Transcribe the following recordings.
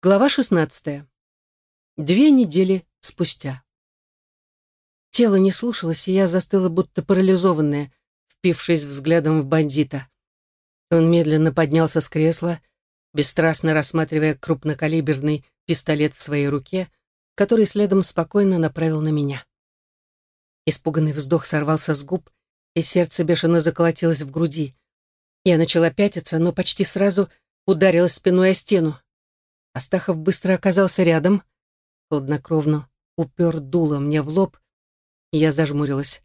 Глава 16. Две недели спустя. Тело не слушалось, и я застыла, будто парализованная, впившись взглядом в бандита. Он медленно поднялся с кресла, бесстрастно рассматривая крупнокалиберный пистолет в своей руке, который следом спокойно направил на меня. Испуганный вздох сорвался с губ, и сердце бешено заколотилось в груди. Я начала пятиться, но почти сразу ударилась спиной о стену. Астахов быстро оказался рядом, хладнокровно упер дуло мне в лоб, и я зажмурилась.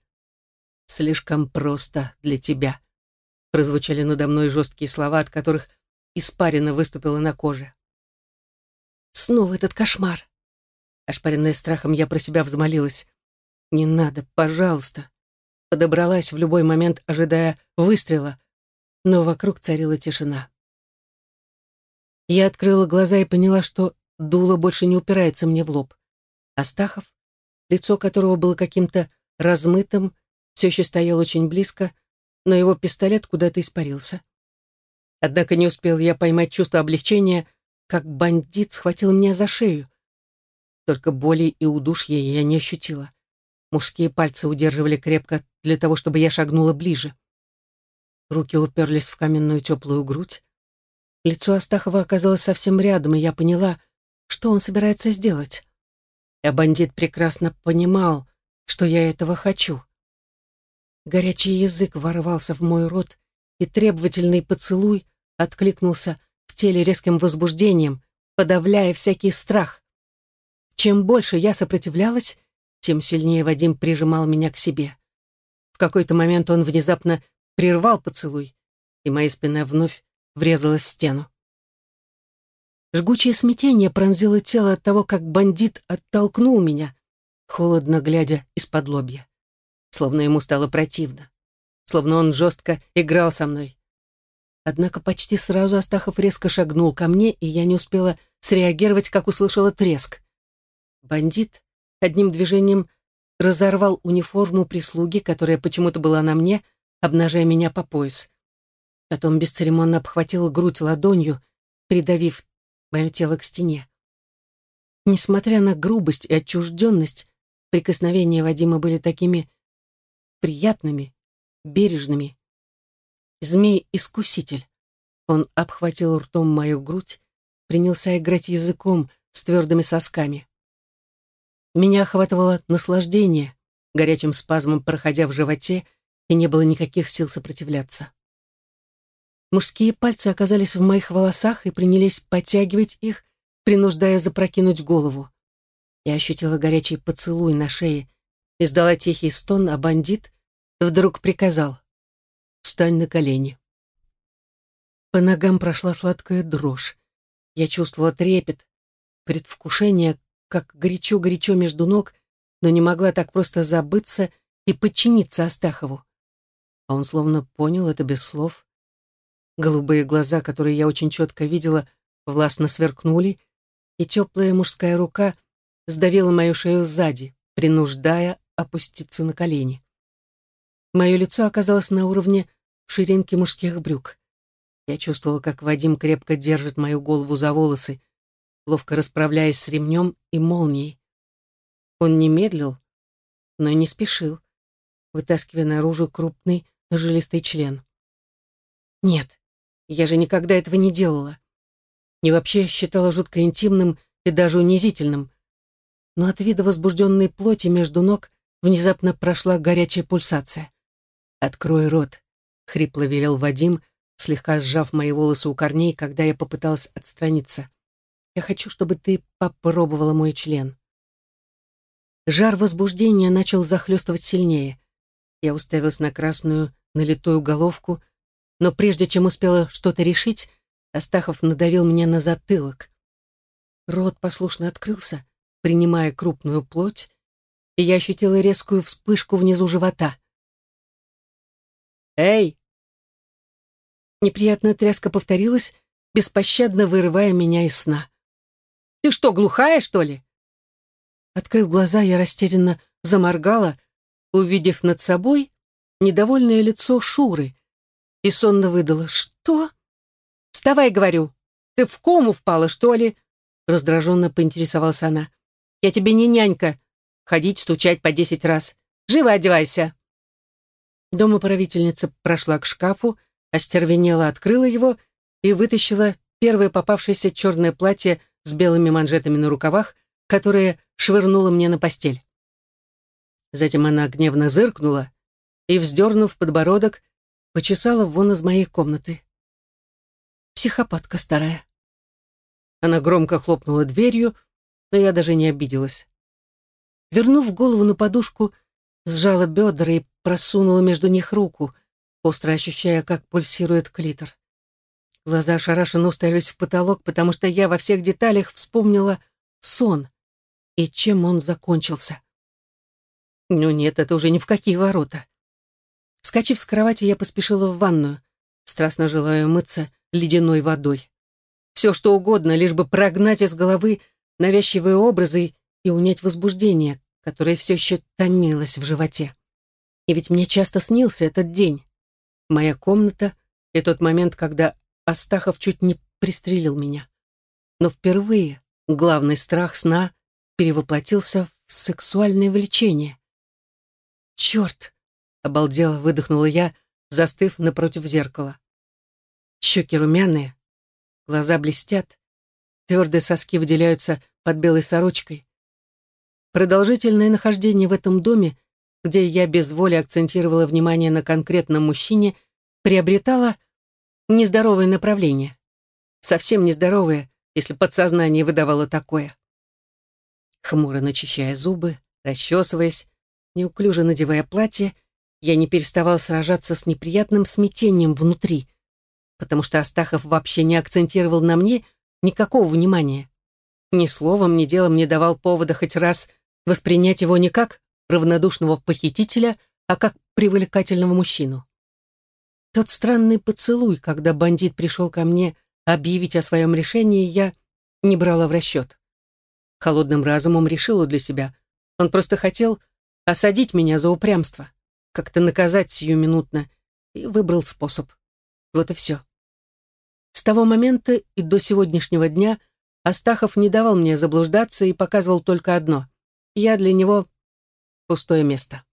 «Слишком просто для тебя», — прозвучали надо мной жесткие слова, от которых испарина выступила на коже. Снова этот кошмар. Ошпаренная страхом, я про себя взмолилась. «Не надо, пожалуйста». Подобралась в любой момент, ожидая выстрела, но вокруг царила тишина. Я открыла глаза и поняла, что дуло больше не упирается мне в лоб. Астахов, лицо которого было каким-то размытым, все еще стоял очень близко, но его пистолет куда-то испарился. Однако не успел я поймать чувство облегчения, как бандит схватил меня за шею. Только боли и удушья я не ощутила. Мужские пальцы удерживали крепко для того, чтобы я шагнула ближе. Руки уперлись в каменную теплую грудь. Лицо Астахова оказалось совсем рядом, и я поняла, что он собирается сделать. А бандит прекрасно понимал, что я этого хочу. Горячий язык ворвался в мой рот, и требовательный поцелуй откликнулся в теле резким возбуждением, подавляя всякий страх. Чем больше я сопротивлялась, тем сильнее Вадим прижимал меня к себе. В какой-то момент он внезапно прервал поцелуй, и моя спина вновь врезалась в стену. Жгучее смятение пронзило тело от того, как бандит оттолкнул меня, холодно глядя из-под лобья. Словно ему стало противно. Словно он жестко играл со мной. Однако почти сразу Астахов резко шагнул ко мне, и я не успела среагировать, как услышала треск. Бандит одним движением разорвал униформу прислуги, которая почему-то была на мне, обнажая меня по пояс. Потом бесцеремонно обхватила грудь ладонью, придавив мое тело к стене. Несмотря на грубость и отчужденность, прикосновения Вадима были такими приятными, бережными. Змей-искуситель. Он обхватил ртом мою грудь, принялся играть языком с твердыми сосками. Меня охватывало наслаждение, горячим спазмом проходя в животе, и не было никаких сил сопротивляться. Мужские пальцы оказались в моих волосах и принялись подтягивать их, принуждая запрокинуть голову. Я ощутила горячий поцелуй на шее, издала тихий стон, а бандит вдруг приказал «Встань на колени». По ногам прошла сладкая дрожь. Я чувствовала трепет, предвкушение, как горячо-горячо между ног, но не могла так просто забыться и подчиниться Астахову. А он словно понял это без слов, Голубые глаза, которые я очень четко видела, властно сверкнули, и теплая мужская рука сдавила мою шею сзади, принуждая опуститься на колени. Мое лицо оказалось на уровне ширинки мужских брюк. Я чувствовала, как Вадим крепко держит мою голову за волосы, ловко расправляясь с ремнем и молнией. Он не медлил, но и не спешил, вытаскивая наружу крупный жилистый член. Нет, я же никогда этого не делала. И вообще считала жутко интимным и даже унизительным. Но от вида возбужденной плоти между ног внезапно прошла горячая пульсация. «Открой рот», — хрипло велел Вадим, слегка сжав мои волосы у корней, когда я попыталась отстраниться. «Я хочу, чтобы ты попробовала мой член». Жар возбуждения начал захлестывать сильнее. Я уставилась на красную, налитую головку — но прежде чем успела что-то решить, Астахов надавил мне на затылок. Рот послушно открылся, принимая крупную плоть, и я ощутила резкую вспышку внизу живота. «Эй!» Неприятная тряска повторилась, беспощадно вырывая меня из сна. «Ты что, глухая, что ли?» Открыв глаза, я растерянно заморгала, увидев над собой недовольное лицо Шуры, и сонно выдала. «Что?» «Вставай, — говорю. Ты в кому впала, что ли? раздраженно поинтересовалась она. «Я тебе не нянька. Ходить, стучать по десять раз. Живо одевайся!» Домоправительница прошла к шкафу, остервенела открыла его и вытащила первое попавшееся черное платье с белыми манжетами на рукавах, которое швырнула мне на постель. Затем она гневно зыркнула и, вздернув подбородок, почесала вон из моей комнаты. Психопатка старая. Она громко хлопнула дверью, но я даже не обиделась. Вернув голову на подушку, сжала бедра и просунула между них руку, остро ощущая, как пульсирует клитор. Глаза ошарашенно уставились в потолок, потому что я во всех деталях вспомнила сон и чем он закончился. Ну нет, это уже ни в какие ворота. Скачив с кровати, я поспешила в ванную, страстно желая умыться ледяной водой. Все, что угодно, лишь бы прогнать из головы навязчивые образы и унять возбуждение, которое все еще томилось в животе. И ведь мне часто снился этот день. Моя комната и тот момент, когда Астахов чуть не пристрелил меня. Но впервые главный страх сна перевоплотился в сексуальное влечение. «Черт!» — обалдело выдохнула я, застыв напротив зеркала. Щеки румяные, глаза блестят, твердые соски выделяются под белой сорочкой. Продолжительное нахождение в этом доме, где я без воли акцентировала внимание на конкретном мужчине, приобретало нездоровое направление. Совсем нездоровое, если подсознание выдавало такое. Хмуро начищая зубы, расчесываясь, неуклюже надевая платье, я не переставал сражаться с неприятным смятением внутри, потому что Астахов вообще не акцентировал на мне никакого внимания. Ни словом, ни делом не давал повода хоть раз воспринять его не как равнодушного похитителя, а как привлекательного мужчину. Тот странный поцелуй, когда бандит пришел ко мне объявить о своем решении, я не брала в расчет. Холодным разумом решила для себя. Он просто хотел осадить меня за упрямство, как-то наказать сиюминутно, и выбрал способ. Вот и все. С того момента и до сегодняшнего дня Астахов не давал мне заблуждаться и показывал только одно. Я для него пустое место.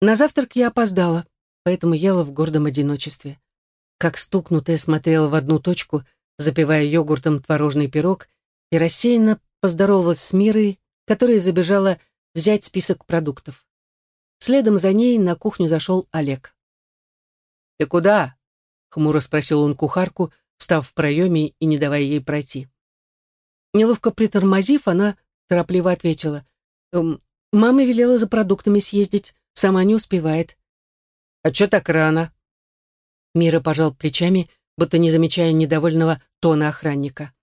На завтрак я опоздала поэтому ела в гордом одиночестве. Как стукнутая смотрела в одну точку, запивая йогуртом творожный пирог, и рассеянно поздоровалась с Мирой, которая забежала взять список продуктов. Следом за ней на кухню зашел Олег. «Ты куда?» — хмуро спросил он кухарку, встав в проеме и не давая ей пройти. Неловко притормозив, она торопливо ответила. «Эм, «Мама велела за продуктами съездить, сама не успевает. А чё так рано?» Мира пожал плечами, будто не замечая недовольного тона охранника.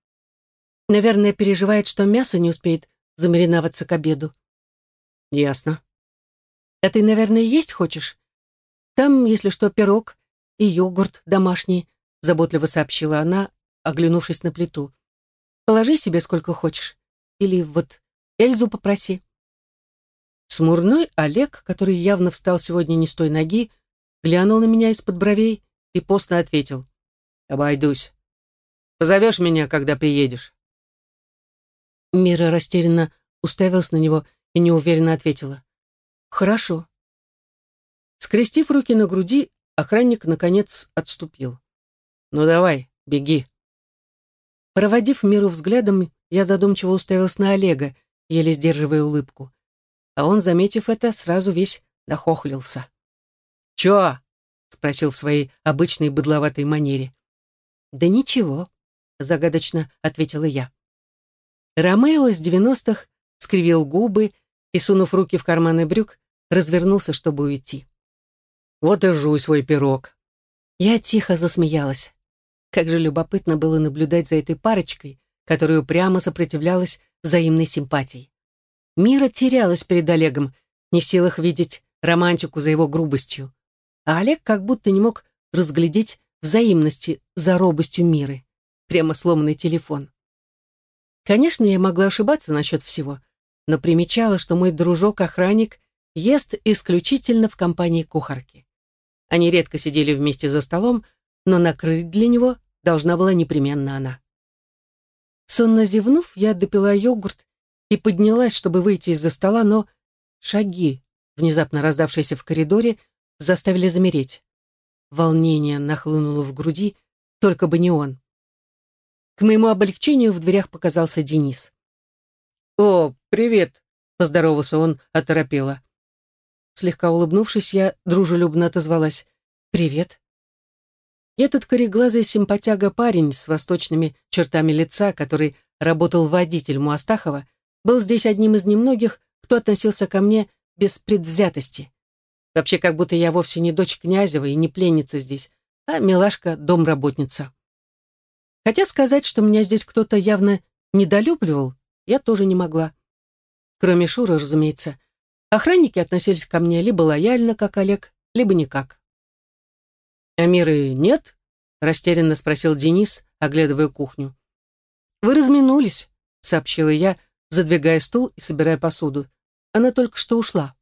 «Наверное, переживает, что мясо не успеет замариноваться к обеду». «Ясно». «А ты, наверное, есть хочешь? Там, если что, пирог и йогурт домашний», заботливо сообщила она, оглянувшись на плиту. «Положи себе сколько хочешь. Или вот Эльзу попроси». Смурной Олег, который явно встал сегодня не с той ноги, глянул на меня из-под бровей и постно ответил. «Обойдусь. Позовешь меня, когда приедешь». Мира растерянно уставилась на него и неуверенно ответила. «Хорошо». Скрестив руки на груди, охранник, наконец, отступил. «Ну давай, беги». Проводив Миру взглядом, я задумчиво уставилась на Олега, еле сдерживая улыбку. А он, заметив это, сразу весь нахохлился. «Чё?» — спросил в своей обычной быдловатой манере. «Да ничего», — загадочно ответила я. Ромео из девяностых скривил губы и, сунув руки в карманы брюк, развернулся, чтобы уйти. «Вот и жуй свой пирог». Я тихо засмеялась. Как же любопытно было наблюдать за этой парочкой, которая прямо сопротивлялась взаимной симпатии. Мира терялась перед Олегом, не в силах видеть романтику за его грубостью а Олег как будто не мог разглядеть взаимности за робостью миры. Прямо сломанный телефон. Конечно, я могла ошибаться насчет всего, но примечала, что мой дружок-охранник ест исключительно в компании кухарки. Они редко сидели вместе за столом, но накрыть для него должна была непременно она. Сонно зевнув, я допила йогурт и поднялась, чтобы выйти из-за стола, но шаги, внезапно раздавшиеся в коридоре, заставили замереть. Волнение нахлынуло в груди, только бы не он. К моему облегчению в дверях показался Денис. «О, привет!» — поздоровался он оторопело. Слегка улыбнувшись, я дружелюбно отозвалась. «Привет». Этот кореглазый симпатяга парень с восточными чертами лица, который работал водителем у Астахова, был здесь одним из немногих, кто относился ко мне без предвзятости. Вообще, как будто я вовсе не дочь Князева и не пленница здесь, а милашка-домработница. Хотя сказать, что меня здесь кто-то явно недолюбливал, я тоже не могла. Кроме Шуры, разумеется. Охранники относились ко мне либо лояльно, как Олег, либо никак. «А Миры нет?» — растерянно спросил Денис, оглядывая кухню. «Вы разминулись», — сообщила я, задвигая стул и собирая посуду. Она только что ушла.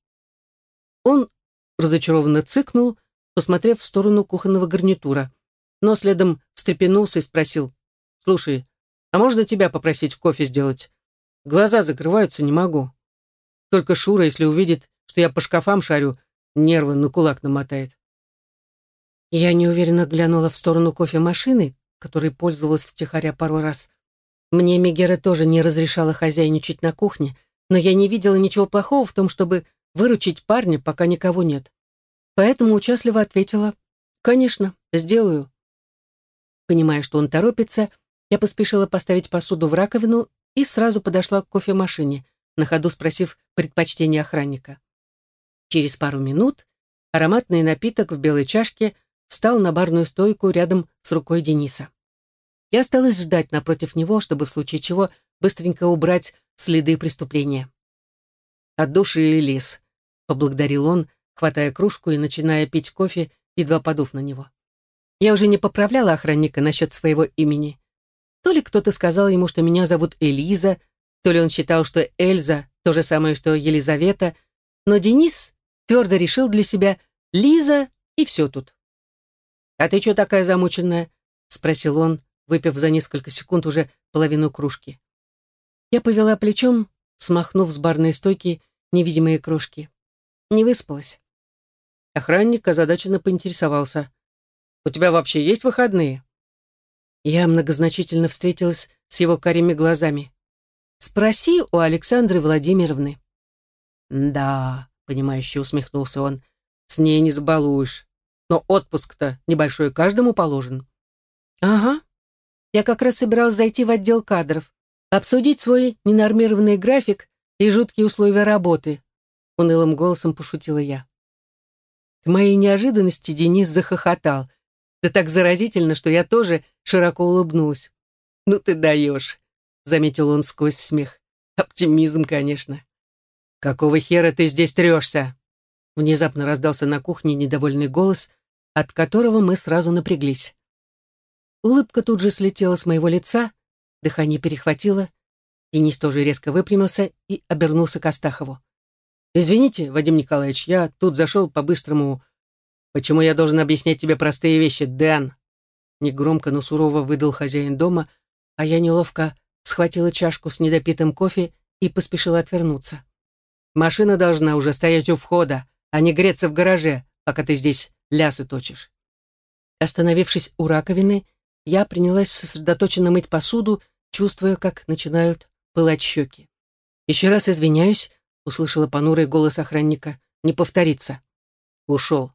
Он разочарованно цыкнул, посмотрев в сторону кухонного гарнитура, но следом встрепенулся и спросил. «Слушай, а можно тебя попросить кофе сделать? Глаза закрываются, не могу. Только Шура, если увидит, что я по шкафам шарю, нервы на кулак намотает». Я неуверенно глянула в сторону кофемашины, которой пользовалась втихаря пару раз. Мне Мегера тоже не разрешала хозяйничать на кухне, но я не видела ничего плохого в том, чтобы выручить парня, пока никого нет. Поэтому участливо ответила «Конечно, сделаю». Понимая, что он торопится, я поспешила поставить посуду в раковину и сразу подошла к кофемашине, на ходу спросив предпочтение охранника. Через пару минут ароматный напиток в белой чашке встал на барную стойку рядом с рукой Дениса. Я осталась ждать напротив него, чтобы в случае чего быстренько убрать следы преступления. «От души и лес», — поблагодарил он, хватая кружку и начиная пить кофе, едва подув на него. Я уже не поправляла охранника насчет своего имени. То ли кто-то сказал ему, что меня зовут Элиза, то ли он считал, что Эльза — то же самое, что Елизавета, но Денис твердо решил для себя Лиза и все тут. «А ты что такая замученная?» — спросил он, выпив за несколько секунд уже половину кружки. Я повела плечом, смахнув с барной стойки невидимые крошки. Не выспалась. Охранник озадаченно поинтересовался. «У тебя вообще есть выходные?» Я многозначительно встретилась с его карими глазами. «Спроси у Александры Владимировны». «Да», — понимающе усмехнулся он, — «с ней не забалуешь. Но отпуск-то небольшой каждому положен». «Ага. Я как раз собиралась зайти в отдел кадров, обсудить свой ненормированный график и жуткие условия работы», — унылым голосом пошутила я. К моей неожиданности Денис захохотал. Да так заразительно, что я тоже широко улыбнулась. «Ну ты даешь», — заметил он сквозь смех. «Оптимизм, конечно». «Какого хера ты здесь трешься?» Внезапно раздался на кухне недовольный голос, от которого мы сразу напряглись. Улыбка тут же слетела с моего лица, дыхание перехватило. Денис тоже резко выпрямился и обернулся к Астахову. «Извините, Вадим Николаевич, я тут зашел по-быстрому. Почему я должен объяснять тебе простые вещи, Дэн?» Негромко, но сурово выдал хозяин дома, а я неловко схватила чашку с недопитым кофе и поспешила отвернуться. «Машина должна уже стоять у входа, а не греться в гараже, пока ты здесь лясы точишь». Остановившись у раковины, я принялась сосредоточенно мыть посуду, чувствуя, как начинают пылать щеки. «Еще раз извиняюсь, услышала понурый голос охранника. «Не повторится». «Ушел», —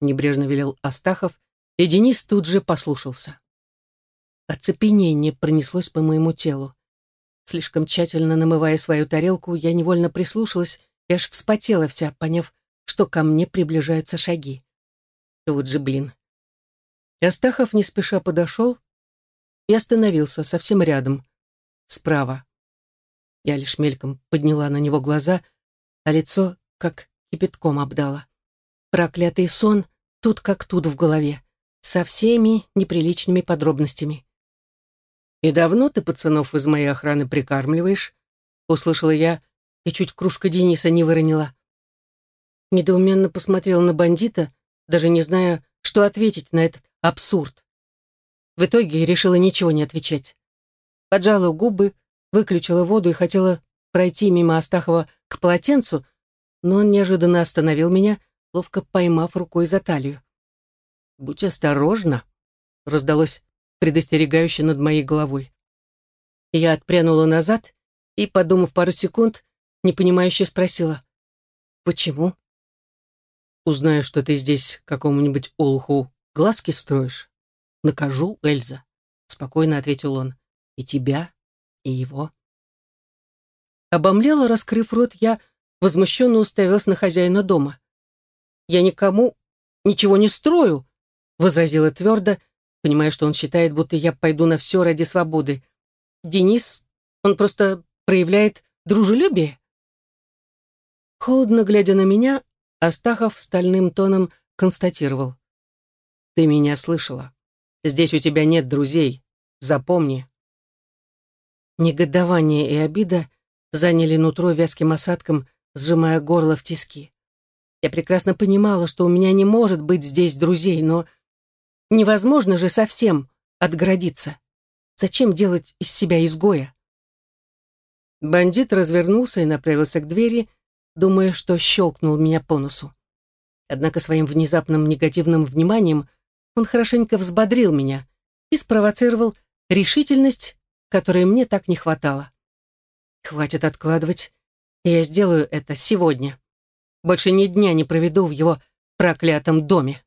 небрежно велел Астахов, и Денис тут же послушался. Оцепенение пронеслось по моему телу. Слишком тщательно намывая свою тарелку, я невольно прислушалась и аж вспотела вся, поняв, что ко мне приближаются шаги. Вот же блин. Астахов не спеша подошел и остановился совсем рядом, справа. Я лишь мельком подняла на него глаза, а лицо как кипятком обдало. Проклятый сон тут как тут в голове, со всеми неприличными подробностями. «И давно ты пацанов из моей охраны прикармливаешь?» Услышала я, и чуть кружка Дениса не выронила. Недоуменно посмотрела на бандита, даже не зная, что ответить на этот абсурд. В итоге решила ничего не отвечать. поджала губы, выключила воду и хотела пройти мимо Астахова к полотенцу, но он неожиданно остановил меня, ловко поймав рукой за талию. «Будь осторожна», — раздалось предостерегающе над моей головой. Я отпрянула назад и, подумав пару секунд, непонимающе спросила, «Почему?» «Узнаю, что ты здесь какому-нибудь олуху глазки строишь. Накажу, Эльза», — спокойно ответил он, «и тебя, и его». Обомлела, раскрыв рот, я возмущенно уставилась на хозяина дома. «Я никому ничего не строю», — возразила твердо, понимая, что он считает, будто я пойду на все ради свободы. «Денис, он просто проявляет дружелюбие». Холодно глядя на меня, Астахов стальным тоном констатировал. «Ты меня слышала. Здесь у тебя нет друзей. Запомни». Негодование и обида заняли нутро вязким осадком, сжимая горло в тиски. Я прекрасно понимала, что у меня не может быть здесь друзей, но невозможно же совсем отгородиться. Зачем делать из себя изгоя? Бандит развернулся и направился к двери, думая, что щелкнул меня по носу. Однако своим внезапным негативным вниманием он хорошенько взбодрил меня и спровоцировал решительность, которой мне так не хватало. Хватит откладывать, я сделаю это сегодня. Больше ни дня не проведу в его проклятом доме.